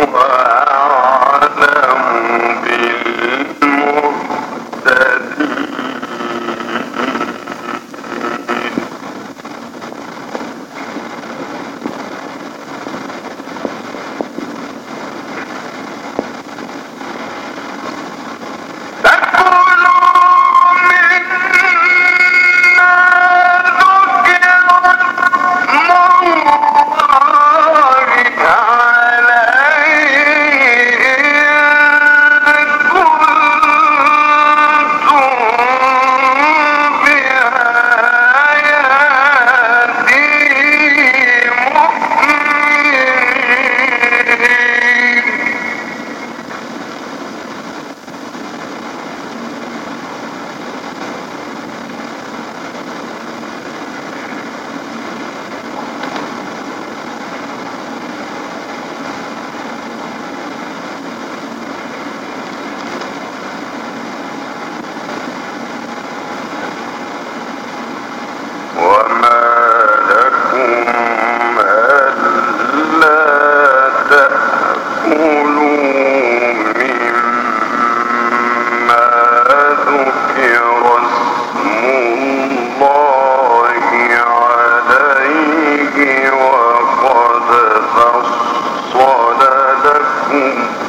uh, Mm-hmm.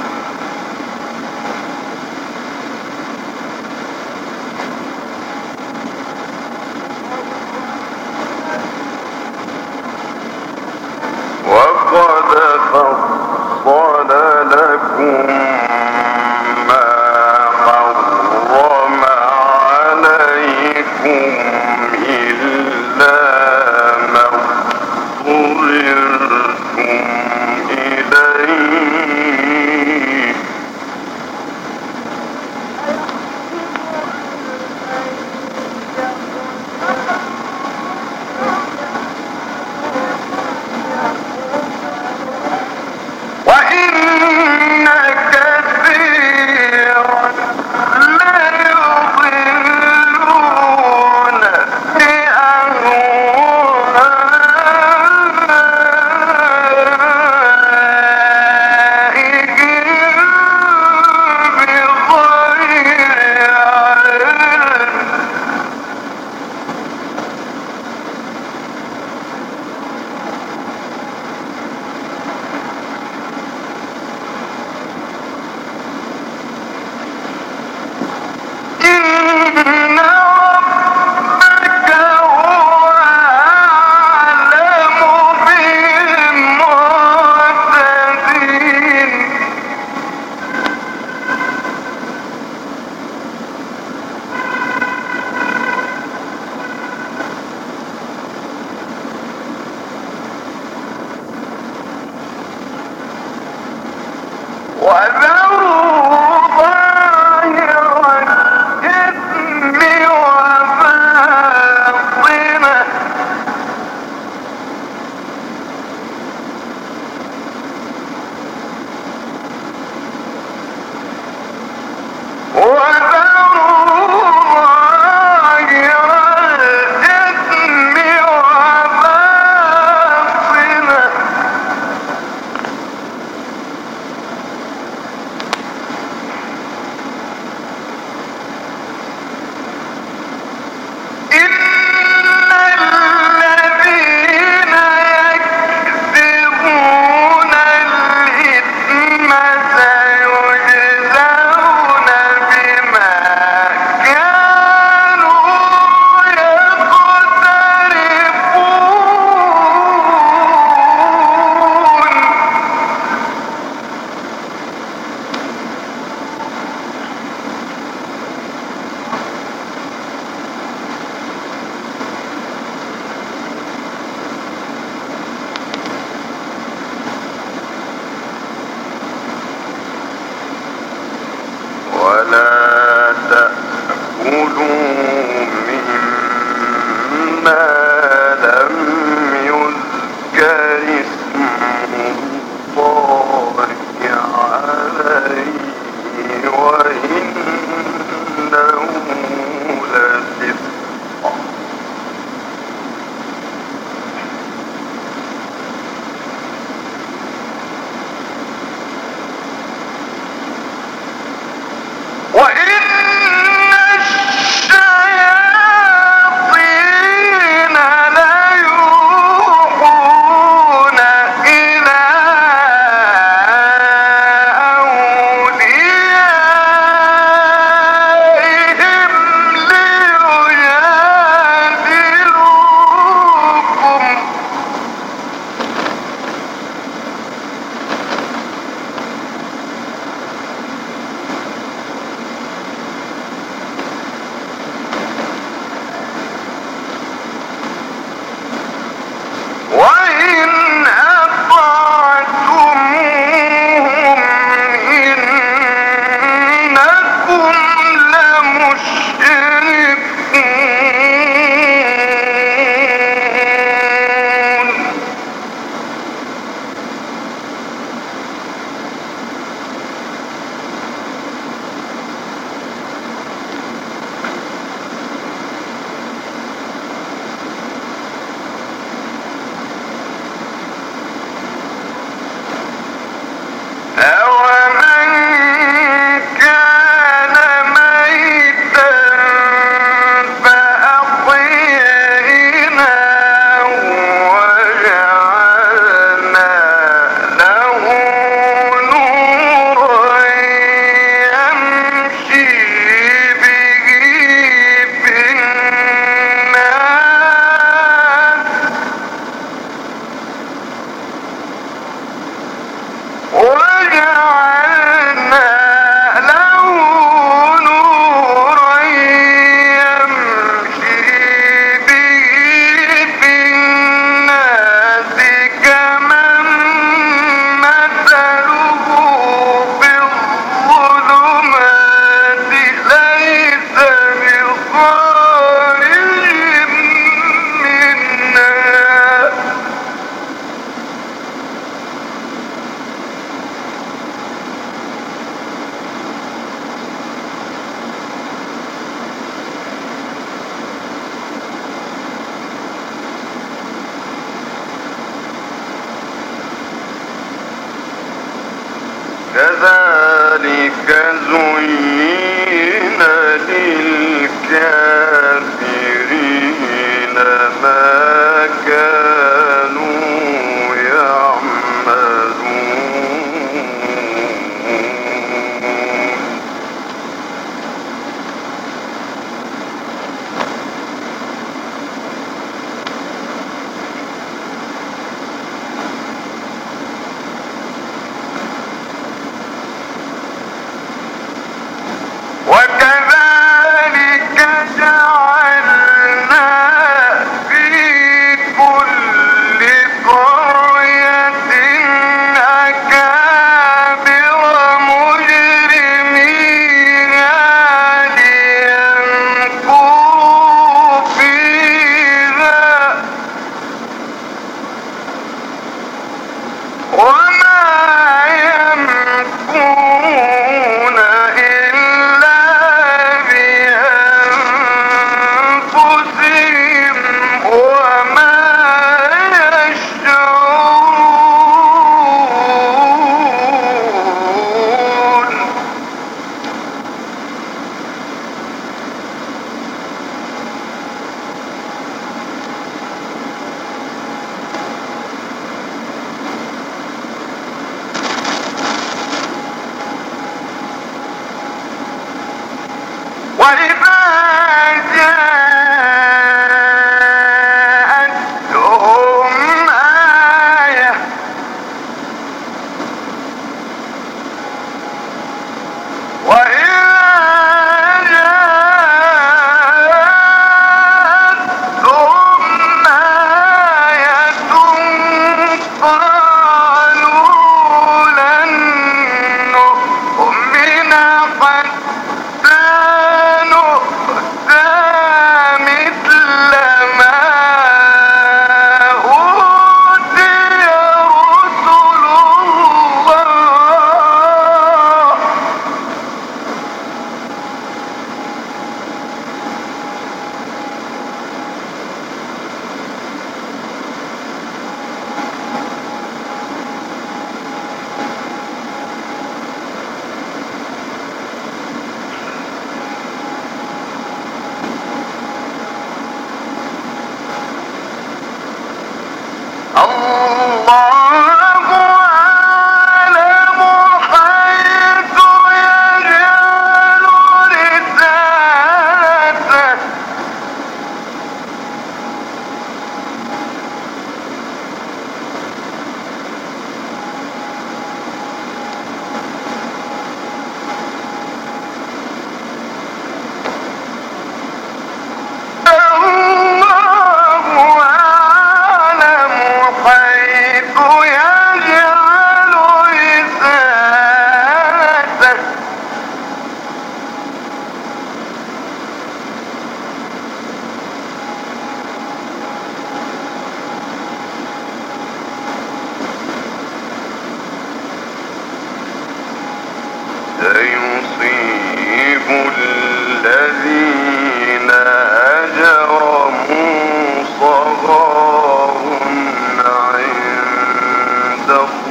though.